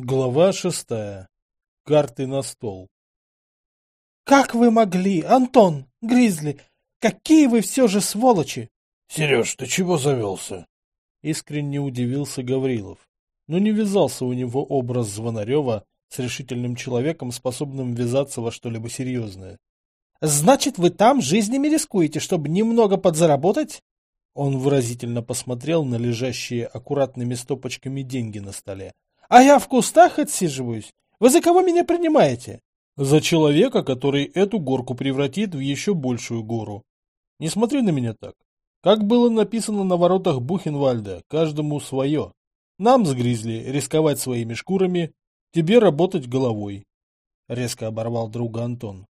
Глава шестая. Карты на стол. «Как вы могли, Антон, Гризли? Какие вы все же сволочи!» «Сереж, ты чего завелся?» Искренне удивился Гаврилов. Но не вязался у него образ Звонарева с решительным человеком, способным ввязаться во что-либо серьезное. «Значит, вы там жизнями рискуете, чтобы немного подзаработать?» Он выразительно посмотрел на лежащие аккуратными стопочками деньги на столе. «А я в кустах отсиживаюсь? Вы за кого меня принимаете?» За человека, который эту горку превратит в еще большую гору. Не смотри на меня так. Как было написано на воротах Бухенвальда, каждому свое. Нам с Гризли рисковать своими шкурами, тебе работать головой. Резко оборвал друга Антон.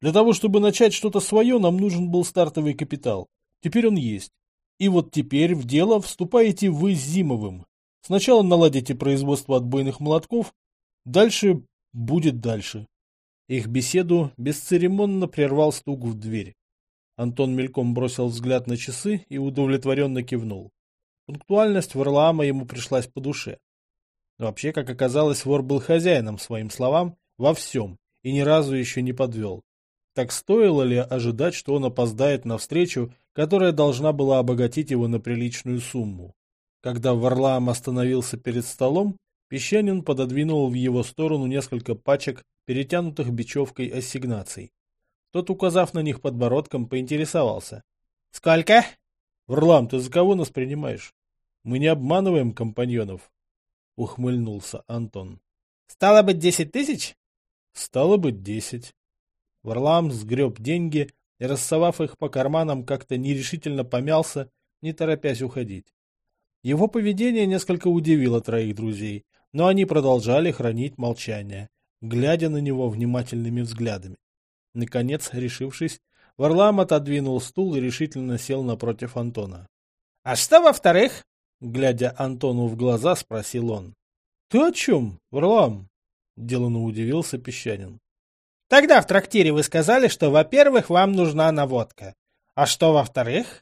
Для того, чтобы начать что-то свое, нам нужен был стартовый капитал. Теперь он есть. И вот теперь в дело вступаете вы с Зимовым. Сначала наладите производство отбойных молотков, дальше будет дальше. Их беседу бесцеремонно прервал стук в дверь. Антон мельком бросил взгляд на часы и удовлетворенно кивнул. Пунктуальность Варлаама ему пришлась по душе. Вообще, как оказалось, вор был хозяином своим словам во всем и ни разу еще не подвел. Так стоило ли ожидать, что он опоздает на встречу, которая должна была обогатить его на приличную сумму? Когда Варлаам остановился перед столом, Песчанин пододвинул в его сторону несколько пачек перетянутых бечевкой ассигнаций. Тот, указав на них подбородком, поинтересовался. — Сколько? — Врлам, ты за кого нас принимаешь? Мы не обманываем компаньонов. — ухмыльнулся Антон. — Стало быть, десять тысяч? — Стало быть, десять. Варлам сгреб деньги и, рассовав их по карманам, как-то нерешительно помялся, не торопясь уходить. Его поведение несколько удивило троих друзей, но они продолжали хранить молчание, глядя на него внимательными взглядами. Наконец, решившись, Варлам отодвинул стул и решительно сел напротив Антона. — А что во-вторых? — глядя Антону в глаза, спросил он. — Ты о чем, Варлам? — деланно удивился Песчанин. — Тогда в трактире вы сказали, что, во-первых, вам нужна наводка. А что во-вторых? —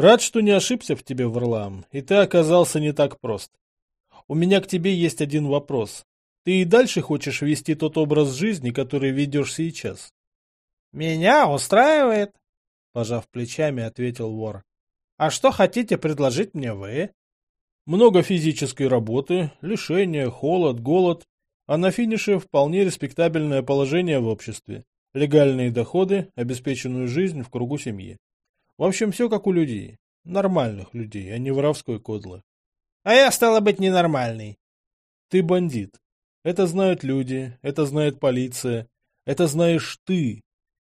Рад, что не ошибся в тебе, Варлам, и ты оказался не так прост. У меня к тебе есть один вопрос. Ты и дальше хочешь вести тот образ жизни, который ведешь сейчас? — Меня устраивает, — пожав плечами, ответил вор. — А что хотите предложить мне вы? Много физической работы, лишения, холод, голод, а на финише вполне респектабельное положение в обществе, легальные доходы, обеспеченную жизнь в кругу семьи. В общем, все как у людей. Нормальных людей, а не воровской кодлы. — А я, стало быть, ненормальный. — Ты бандит. Это знают люди, это знает полиция, это знаешь ты.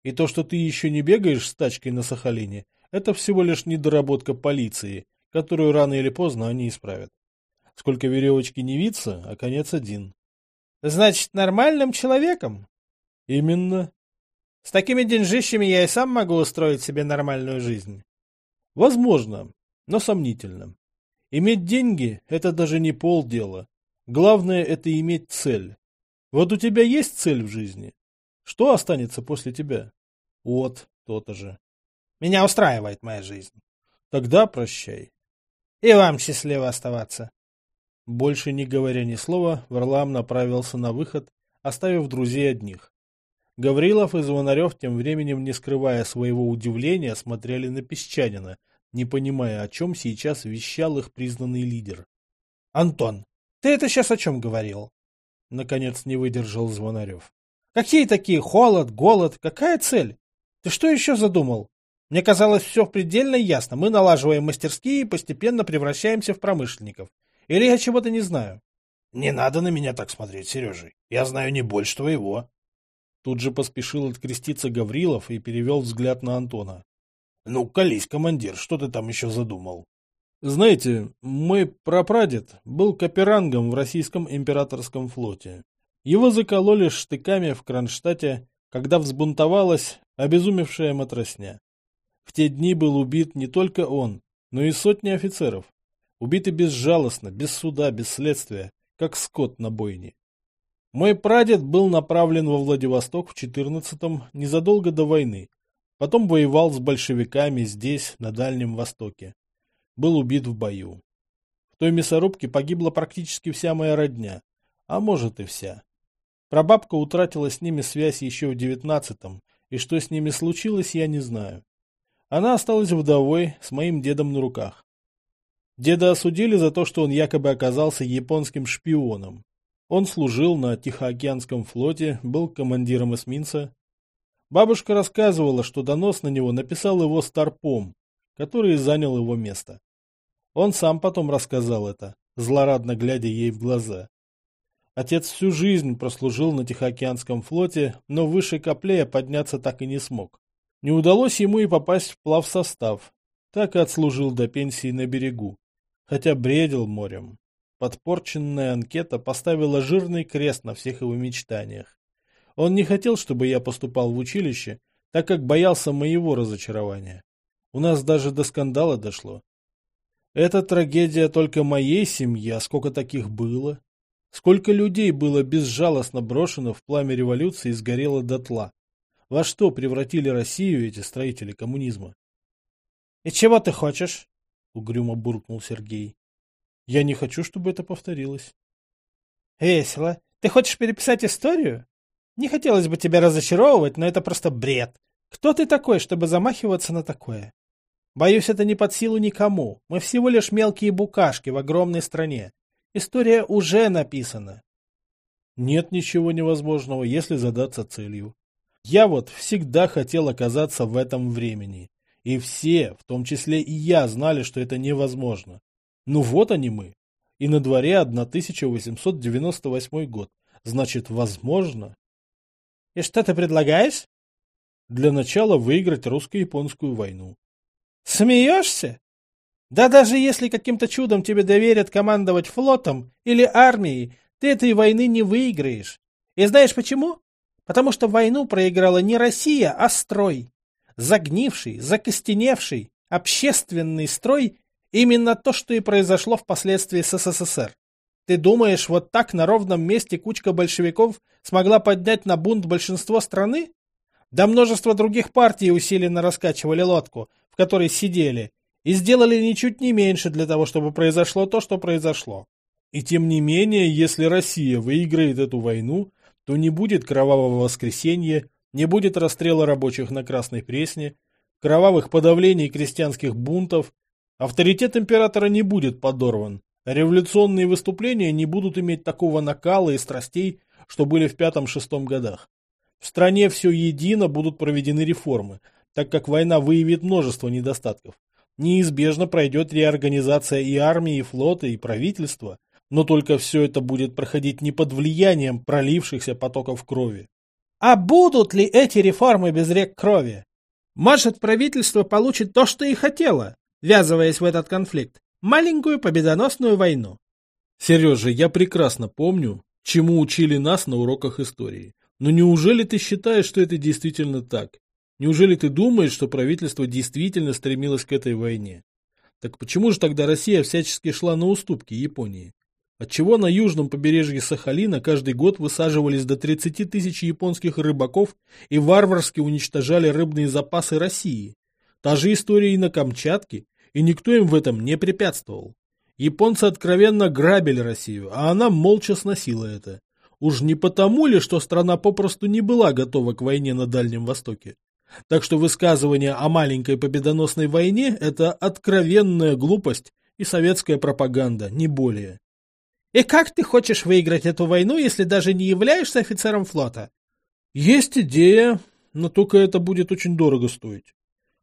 И то, что ты еще не бегаешь с тачкой на Сахалине, это всего лишь недоработка полиции, которую рано или поздно они исправят. Сколько веревочки не виться, а конец один. Значит, нормальным человеком? Именно. С такими деньжищами я и сам могу устроить себе нормальную жизнь. Возможно, но сомнительно. Иметь деньги – это даже не полдела. Главное – это иметь цель. Вот у тебя есть цель в жизни? Что останется после тебя? Вот, то-то же. Меня устраивает моя жизнь. Тогда прощай. И вам счастливо оставаться. Больше не говоря ни слова, Варлам направился на выход, оставив друзей одних. Гаврилов и Звонарев тем временем, не скрывая своего удивления, смотрели на Песчанина, не понимая, о чем сейчас вещал их признанный лидер. — Антон, ты это сейчас о чем говорил? Наконец не выдержал Звонарев. Какие такие холод, голод, какая цель? Ты что еще задумал? Мне казалось, все предельно ясно. Мы налаживаем мастерские и постепенно превращаемся в промышленников. Или я чего-то не знаю? Не надо на меня так смотреть, Сережа. Я знаю не больше твоего. Тут же поспешил откреститься Гаврилов и перевел взгляд на Антона. Ну, колись, командир, что ты там еще задумал? Знаете, мой прапрадед был каперангом в российском императорском флоте. Его закололи штыками в Кронштадте, когда взбунтовалась обезумевшая матросня. В те дни был убит не только он, но и сотни офицеров. Убиты безжалостно, без суда, без следствия, как скот на бойне. Мой прадед был направлен во Владивосток в 14-м, незадолго до войны. Потом воевал с большевиками здесь, на Дальнем Востоке был убит в бою. В той мясорубке погибла практически вся моя родня, А может и вся. Прабабка утратила с ними связь еще в девятнадцатом, и что с ними случилось, я не знаю. Она осталась вдовой с моим дедом на руках. Деда осудили за то, что он якобы оказался японским шпионом. Он служил на Тихоокеанском флоте, был командиром эсминца. Бабушка рассказывала, что донос на него написал его старпом, который занял его место. Он сам потом рассказал это, злорадно глядя ей в глаза. Отец всю жизнь прослужил на Тихоокеанском флоте, но выше Коплея подняться так и не смог. Не удалось ему и попасть в плавсостав, так и отслужил до пенсии на берегу, хотя бредил морем. Подпорченная анкета поставила жирный крест на всех его мечтаниях. Он не хотел, чтобы я поступал в училище, так как боялся моего разочарования. У нас даже до скандала дошло. Это трагедия только моей семьи, а сколько таких было? Сколько людей было безжалостно брошено в пламя революции и сгорело дотла? Во что превратили Россию эти строители коммунизма? — И чего ты хочешь? — угрюмо буркнул Сергей. — Я не хочу, чтобы это повторилось. — Весело. Ты хочешь переписать историю? Не хотелось бы тебя разочаровывать, но это просто бред. Кто ты такой, чтобы замахиваться на такое? Боюсь, это не под силу никому. Мы всего лишь мелкие букашки в огромной стране. История уже написана. Нет ничего невозможного, если задаться целью. Я вот всегда хотел оказаться в этом времени. И все, в том числе и я, знали, что это невозможно. Ну вот они мы. И на дворе 1898 год. Значит, возможно. И что ты предлагаешь? Для начала выиграть русско-японскую войну. Смеешься? Да даже если каким-то чудом тебе доверят командовать флотом или армией, ты этой войны не выиграешь. И знаешь почему? Потому что войну проиграла не Россия, а строй. Загнивший, закостеневший, общественный строй – именно то, что и произошло впоследствии с СССР. Ты думаешь, вот так на ровном месте кучка большевиков смогла поднять на бунт большинство страны? Да множество других партий усиленно раскачивали лодку, в которой сидели, и сделали ничуть не меньше для того, чтобы произошло то, что произошло. И тем не менее, если Россия выиграет эту войну, то не будет кровавого воскресенья, не будет расстрела рабочих на Красной Пресне, кровавых подавлений крестьянских бунтов, авторитет императора не будет подорван, революционные выступления не будут иметь такого накала и страстей, что были в пятом-шестом годах. В стране все едино будут проведены реформы, так как война выявит множество недостатков. Неизбежно пройдет реорганизация и армии, и флота, и правительства, но только все это будет проходить не под влиянием пролившихся потоков крови. А будут ли эти реформы без рек крови? Может, правительство получит то, что и хотело, ввязываясь в этот конфликт, маленькую победоносную войну. Сережа, я прекрасно помню, чему учили нас на уроках истории. Но неужели ты считаешь, что это действительно так? Неужели ты думаешь, что правительство действительно стремилось к этой войне? Так почему же тогда Россия всячески шла на уступки Японии? Отчего на южном побережье Сахалина каждый год высаживались до 30 тысяч японских рыбаков и варварски уничтожали рыбные запасы России? Та же история и на Камчатке, и никто им в этом не препятствовал. Японцы откровенно грабили Россию, а она молча сносила это. Уж не потому ли, что страна попросту не была готова к войне на Дальнем Востоке? Так что высказывание о маленькой победоносной войне – это откровенная глупость и советская пропаганда, не более. И как ты хочешь выиграть эту войну, если даже не являешься офицером флота? Есть идея, но только это будет очень дорого стоить.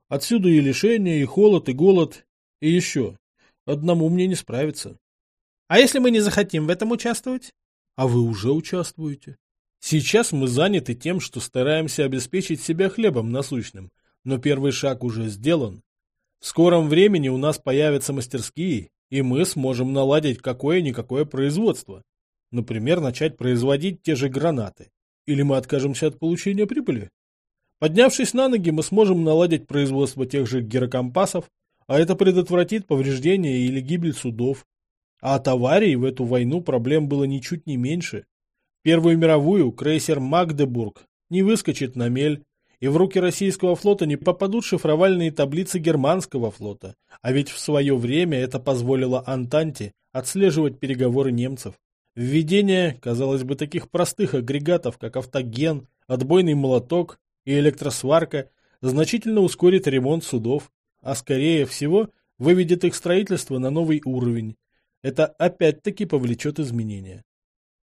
Отсюда и лишения, и холод, и голод, и еще. Одному мне не справиться. А если мы не захотим в этом участвовать? А вы уже участвуете. Сейчас мы заняты тем, что стараемся обеспечить себя хлебом насущным, но первый шаг уже сделан. В скором времени у нас появятся мастерские, и мы сможем наладить какое-никакое производство. Например, начать производить те же гранаты. Или мы откажемся от получения прибыли. Поднявшись на ноги, мы сможем наладить производство тех же гирокомпасов, а это предотвратит повреждение или гибель судов, а от аварий в эту войну проблем было ничуть не меньше. Первую мировую крейсер «Магдебург» не выскочит на мель, и в руки российского флота не попадут шифровальные таблицы германского флота, а ведь в свое время это позволило Антанте отслеживать переговоры немцев. Введение, казалось бы, таких простых агрегатов, как автоген, отбойный молоток и электросварка, значительно ускорит ремонт судов, а скорее всего выведет их строительство на новый уровень. Это опять-таки повлечет изменения.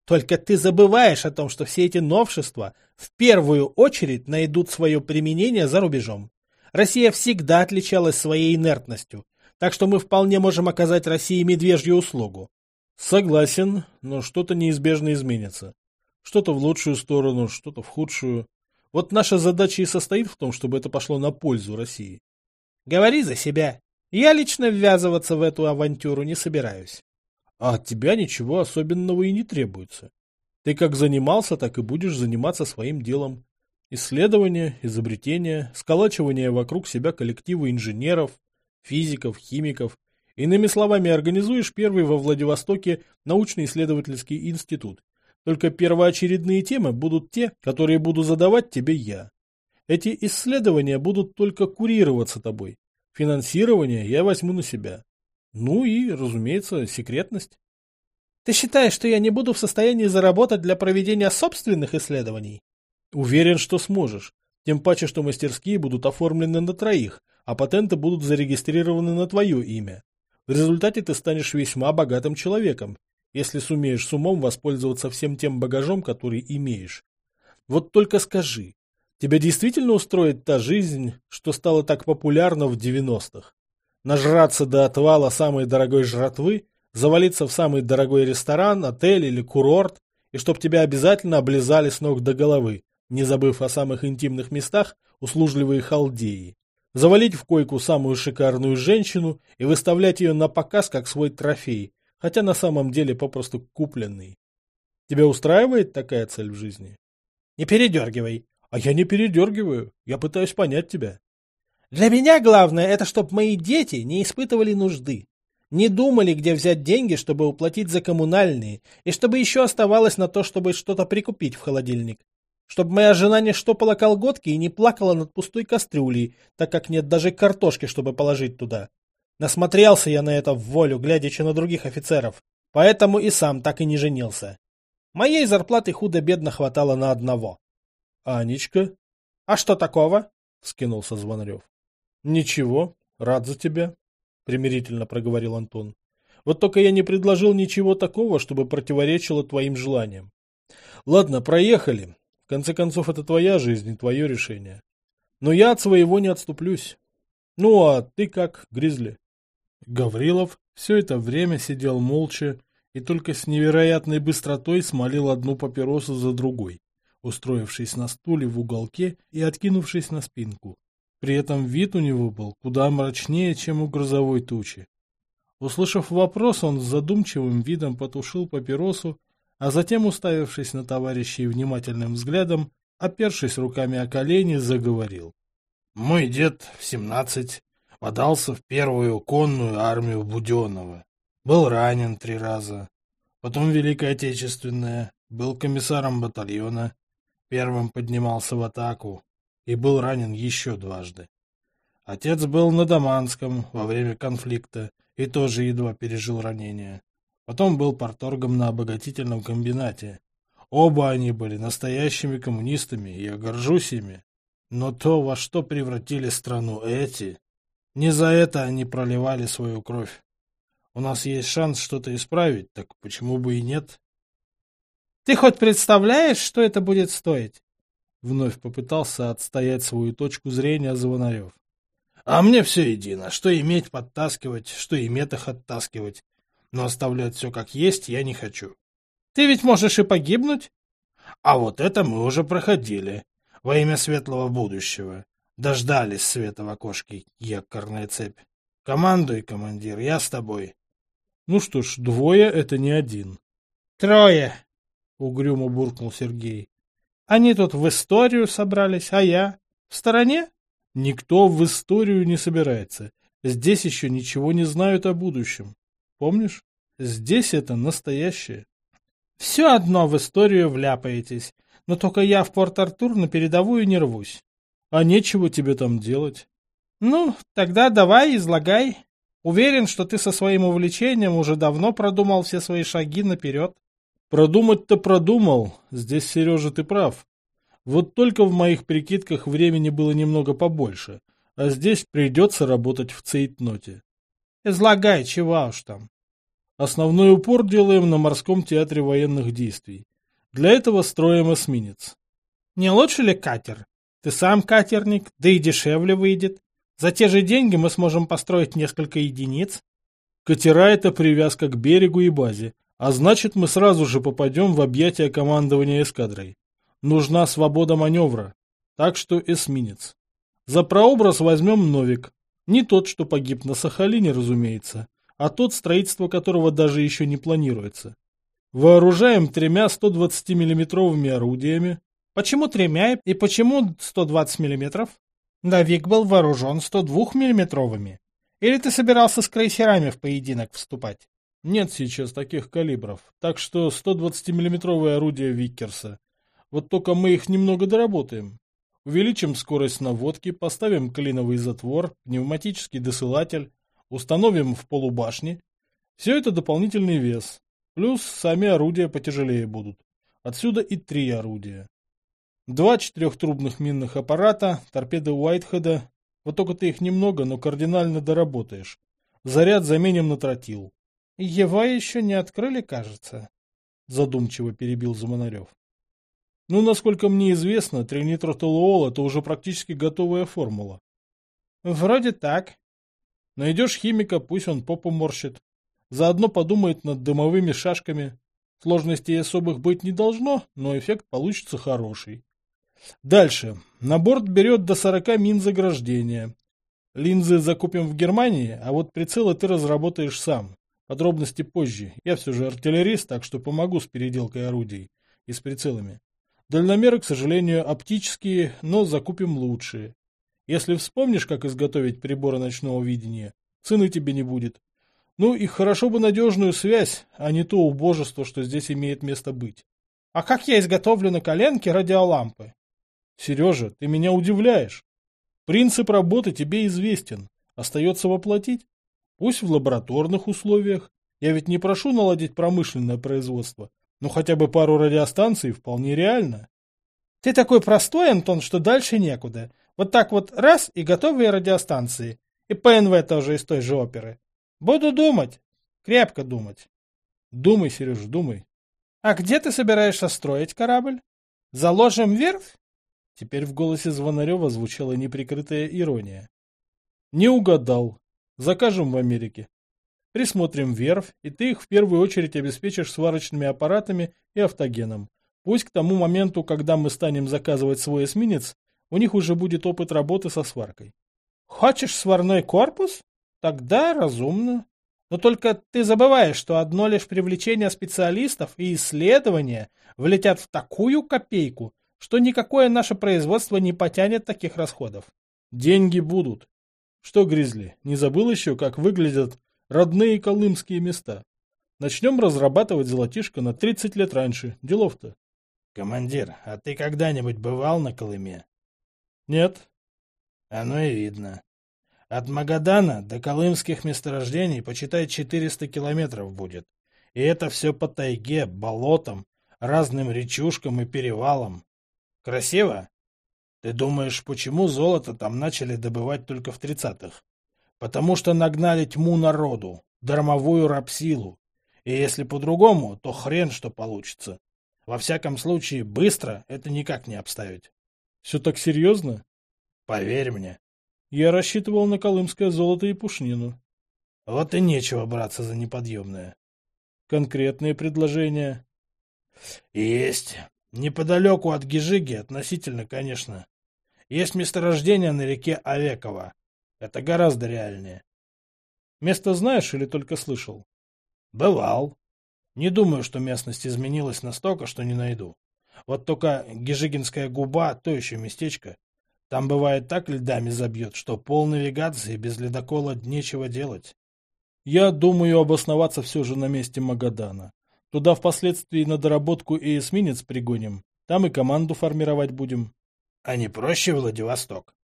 Только ты забываешь о том, что все эти новшества в первую очередь найдут свое применение за рубежом. Россия всегда отличалась своей инертностью, так что мы вполне можем оказать России медвежью услугу. Согласен, но что-то неизбежно изменится. Что-то в лучшую сторону, что-то в худшую. Вот наша задача и состоит в том, чтобы это пошло на пользу России. Говори за себя. Я лично ввязываться в эту авантюру не собираюсь. А от тебя ничего особенного и не требуется. Ты как занимался, так и будешь заниматься своим делом. Исследование, изобретение, сколачивание вокруг себя коллектива инженеров, физиков, химиков, Иными словами, организуешь первый во Владивостоке научно-исследовательский институт. Только первоочередные темы будут те, которые буду задавать тебе я. Эти исследования будут только курироваться тобой. Финансирование я возьму на себя. Ну и, разумеется, секретность. Ты считаешь, что я не буду в состоянии заработать для проведения собственных исследований? Уверен, что сможешь. Тем паче, что мастерские будут оформлены на троих, а патенты будут зарегистрированы на твое имя. В результате ты станешь весьма богатым человеком, если сумеешь с умом воспользоваться всем тем багажом, который имеешь. Вот только скажи, тебя действительно устроит та жизнь, что стала так популярна в 90-х? Нажраться до отвала самой дорогой жратвы, завалиться в самый дорогой ресторан, отель или курорт, и чтоб тебя обязательно облизали с ног до головы, не забыв о самых интимных местах услужливые халдеи завалить в койку самую шикарную женщину и выставлять ее на показ как свой трофей, хотя на самом деле попросту купленный. Тебя устраивает такая цель в жизни? Не передергивай. А я не передергиваю, я пытаюсь понять тебя. Для меня главное, это чтобы мои дети не испытывали нужды. Не думали, где взять деньги, чтобы уплатить за коммунальные, и чтобы еще оставалось на то, чтобы что-то прикупить в холодильник. Чтобы моя жена не штопала колготки и не плакала над пустой кастрюлей, так как нет даже картошки, чтобы положить туда. Насмотрелся я на это в волю, глядячи на других офицеров, поэтому и сам так и не женился. Моей зарплаты худо-бедно хватало на одного. — Анечка? — А что такого? — скинулся Звонарев. — Ничего, рад за тебя, — примирительно проговорил Антон. — Вот только я не предложил ничего такого, чтобы противоречило твоим желаниям. Ладно, проехали. В конце концов, это твоя жизнь и твое решение. Но я от своего не отступлюсь. Ну, а ты как, Гризли? Гаврилов все это время сидел молча и только с невероятной быстротой смолил одну папиросу за другой, устроившись на стуле в уголке и откинувшись на спинку. При этом вид у него был куда мрачнее, чем у грозовой тучи. Услышав вопрос, он с задумчивым видом потушил папиросу а затем, уставившись на товарищей внимательным взглядом, опершись руками о колени, заговорил. «Мой дед в семнадцать подался в первую конную армию Буденного. Был ранен три раза. Потом Великая Отечественная, был комиссаром батальона, первым поднимался в атаку и был ранен еще дважды. Отец был на Даманском во время конфликта и тоже едва пережил ранение. Потом был порторгом на обогатительном комбинате. Оба они были настоящими коммунистами, и я горжусь ими. Но то, во что превратили страну эти, не за это они проливали свою кровь. У нас есть шанс что-то исправить, так почему бы и нет? Ты хоть представляешь, что это будет стоить? Вновь попытался отстоять свою точку зрения Звонарев. А мне все едино, что иметь подтаскивать, что иметь их оттаскивать но оставлять все как есть я не хочу. Ты ведь можешь и погибнуть? А вот это мы уже проходили. Во имя светлого будущего. Дождались света в окошке, якорная цепь. Командуй, командир, я с тобой. Ну что ж, двое — это не один. Трое, — угрюмо буркнул Сергей. Они тут в историю собрались, а я? В стороне? Никто в историю не собирается. Здесь еще ничего не знают о будущем. Помнишь? Здесь это настоящее. Все одно в историю вляпаетесь. Но только я в Порт-Артур на передовую не рвусь. А нечего тебе там делать. Ну, тогда давай, излагай. Уверен, что ты со своим увлечением уже давно продумал все свои шаги наперед. Продумать-то продумал. Здесь, Сережа, ты прав. Вот только в моих прикидках времени было немного побольше, а здесь придется работать в цейтноте. Излагай, чего уж там. Основной упор делаем на морском театре военных действий. Для этого строим эсминец. Не лучше ли катер? Ты сам катерник, да и дешевле выйдет. За те же деньги мы сможем построить несколько единиц. Катера — это привязка к берегу и базе, а значит мы сразу же попадем в объятия командования эскадрой. Нужна свобода маневра. Так что эсминец. За прообраз возьмем Новик. Не тот, что погиб на Сахалине, разумеется, а тот, строительство которого даже еще не планируется. Вооружаем тремя 120 миллиметровыми орудиями. Почему тремя и почему 120 миллиметров? Новик был вооружен 102 миллиметровыми. Или ты собирался с крейсерами в поединок вступать? Нет сейчас таких калибров, так что 120 миллиметровые орудия Виккерса. Вот только мы их немного доработаем. Увеличим скорость наводки, поставим клиновый затвор, пневматический досылатель, установим в полубашне. Все это дополнительный вес. Плюс сами орудия потяжелее будут. Отсюда и три орудия. Два четырехтрубных минных аппарата, торпеды Уайтхеда. Вот только ты их немного, но кардинально доработаешь. Заряд заменим на тротил. Его еще не открыли, кажется. Задумчиво перебил Замонарев. Ну, насколько мне известно, тринитротолуол – это уже практически готовая формула. Вроде так. Найдешь химика, пусть он попу морщит. Заодно подумает над дымовыми шашками. Сложностей особых быть не должно, но эффект получится хороший. Дальше. На борт берет до 40 мин заграждения. Линзы закупим в Германии, а вот прицелы ты разработаешь сам. Подробности позже. Я все же артиллерист, так что помогу с переделкой орудий и с прицелами. Дальномеры, к сожалению, оптические, но закупим лучшие. Если вспомнишь, как изготовить приборы ночного видения, цены тебе не будет. Ну и хорошо бы надежную связь, а не то убожество, что здесь имеет место быть. А как я изготовлю на коленке радиолампы? Сережа, ты меня удивляешь. Принцип работы тебе известен. Остается воплотить. Пусть в лабораторных условиях. Я ведь не прошу наладить промышленное производство, но хотя бы пару радиостанций вполне реально. Ты такой простой, Антон, что дальше некуда. Вот так вот раз и готовые радиостанции. И ПНВ тоже из той же оперы. Буду думать. Крепко думать. Думай, Сереж, думай. А где ты собираешься строить корабль? Заложим верфь? Теперь в голосе Звонарева звучала неприкрытая ирония. Не угадал. Закажем в Америке. Присмотрим верфь, и ты их в первую очередь обеспечишь сварочными аппаратами и автогеном. Пусть к тому моменту, когда мы станем заказывать свой эсминец, у них уже будет опыт работы со сваркой. Хочешь сварной корпус? Тогда разумно. Но только ты забываешь, что одно лишь привлечение специалистов и исследования влетят в такую копейку, что никакое наше производство не потянет таких расходов. Деньги будут. Что, Гризли, не забыл еще, как выглядят родные колымские места. Начнем разрабатывать золотишко на 30 лет раньше. Делов-то. Командир, а ты когда-нибудь бывал на Колыме? Нет. Оно и видно. От Магадана до колымских месторождений, почитай, 400 километров будет. И это все по тайге, болотам, разным речушкам и перевалам. Красиво? Ты думаешь, почему золото там начали добывать только в тридцатых? Потому что нагнали тьму народу, дармовую рабсилу. И если по-другому, то хрен что получится. Во всяком случае, быстро это никак не обставить. Все так серьезно? Поверь мне. Я рассчитывал на колымское золото и пушнину. Вот и нечего браться за неподъемное. Конкретные предложения? Есть. Неподалеку от Гижиги, относительно, конечно. Есть месторождение на реке Овекова. Это гораздо реальнее. Место знаешь или только слышал? Бывал. Не думаю, что местность изменилась настолько, что не найду. Вот только Гижигинская губа — то еще местечко. Там бывает так льдами забьет, что пол навигации без ледокола нечего делать. Я думаю обосноваться все же на месте Магадана. Туда впоследствии на доработку и эсминец пригоним. Там и команду формировать будем. А не проще Владивосток?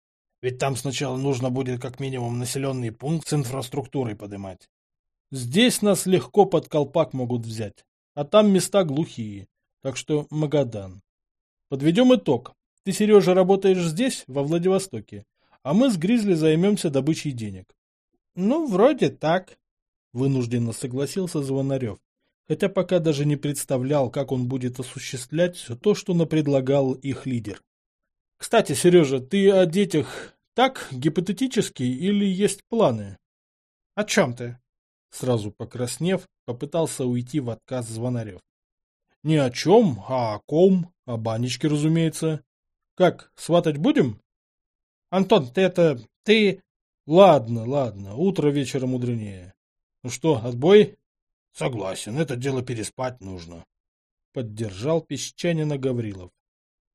Ведь там сначала нужно будет как минимум населенный пункт с инфраструктурой поднимать. Здесь нас легко под колпак могут взять. а там места глухие, так что Магадан. Подведем итог. Ты, Сережа, работаешь здесь, во Владивостоке, а мы с Гризли займемся добычей денег. Ну, вроде так, вынужденно согласился Звонарев, хотя пока даже не представлял, как он будет осуществлять все то, что напредлагал их лидер. Кстати, Сережа, ты о детях так, гипотетически, или есть планы? О чем ты? Сразу покраснев, попытался уйти в отказ Звонарев. Ни о чем, а о ком, о банечке, разумеется. Как, сватать будем? Антон, ты это... ты... Ладно, ладно, утро вечера мудренее. Ну что, отбой? Согласен, это дело переспать нужно. Поддержал песчанина Гаврилов.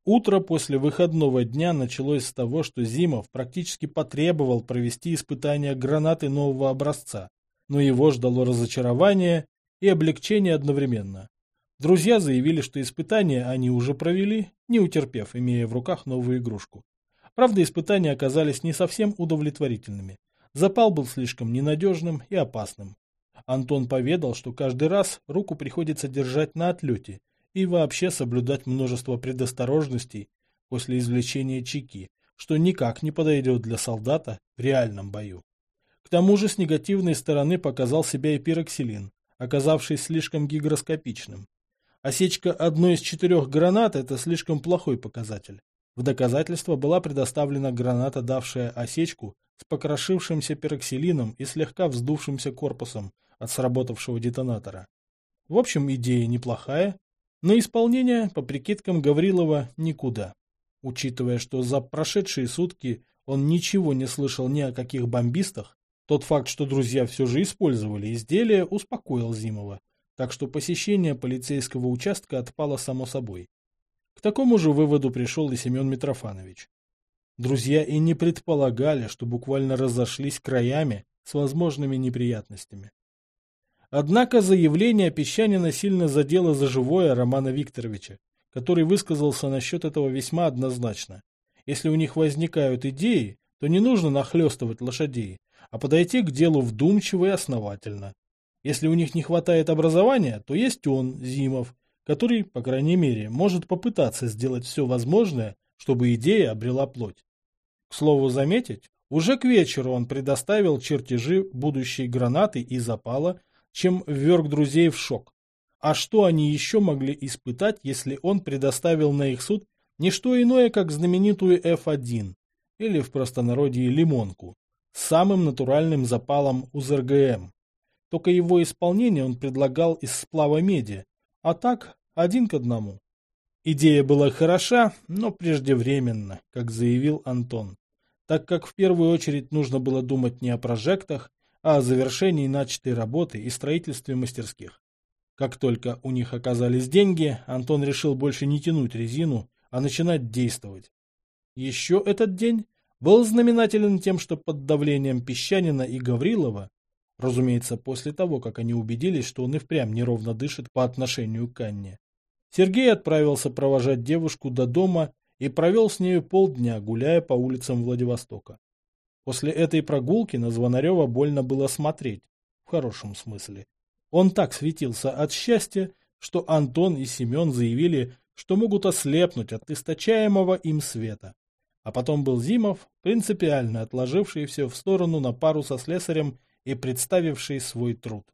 Утро после выходного дня началось с того, что Зимов практически потребовал провести испытание гранаты нового образца, но его ждало разочарование и облегчение одновременно. Друзья заявили, что испытания они уже провели, не утерпев, имея в руках новую игрушку. Правда, испытания оказались не совсем удовлетворительными. Запал был слишком ненадежным и опасным. Антон поведал, что каждый раз руку приходится держать на отлете и вообще соблюдать множество предосторожностей после извлечения чеки, что никак не подойдет для солдата в реальном бою. К тому же с негативной стороны показал себя и пироксилин, оказавшись слишком гигроскопичным. Осечка одной из четырех гранат – это слишком плохой показатель. В доказательство была предоставлена граната, давшая осечку с покрошившимся пероксилином и слегка вздувшимся корпусом от сработавшего детонатора. В общем, идея неплохая, но исполнение, по прикидкам Гаврилова, никуда. Учитывая, что за прошедшие сутки он ничего не слышал ни о каких бомбистах, тот факт, что друзья все же использовали изделие, успокоил Зимова, так что посещение полицейского участка отпало само собой. К такому же выводу пришел и Семен Митрофанович. Друзья и не предполагали, что буквально разошлись краями с возможными неприятностями. Однако заявление Песчанина сильно задело за живое Романа Викторовича, который высказался насчет этого весьма однозначно. Если у них возникают идеи, то не нужно нахлестывать лошадей, а подойти к делу вдумчиво и основательно. Если у них не хватает образования, то есть он, Зимов, который, по крайней мере, может попытаться сделать все возможное, чтобы идея обрела плоть. К слову заметить, уже к вечеру он предоставил чертежи будущей гранаты и запала, чем вверг друзей в шок. А что они еще могли испытать, если он предоставил на их суд не что иное, как знаменитую F1, или в простонародье лимонку, с самым натуральным запалом УЗРГМ. Только его исполнение он предлагал из сплава меди, а так один к одному. Идея была хороша, но преждевременно, как заявил Антон, так как в первую очередь нужно было думать не о прожектах, о завершении начатой работы и строительстве мастерских. Как только у них оказались деньги, Антон решил больше не тянуть резину, а начинать действовать. Еще этот день был знаменателен тем, что под давлением Песчанина и Гаврилова Разумеется, после того, как они убедились, что он и впрямь неровно дышит по отношению к Анне. Сергей отправился провожать девушку до дома и провел с нею полдня, гуляя по улицам Владивостока. После этой прогулки на Звонарева больно было смотреть, в хорошем смысле. Он так светился от счастья, что Антон и Семен заявили, что могут ослепнуть от источаемого им света. А потом был Зимов, принципиально отложивший все в сторону на пару со слесарем и представивший свой труд.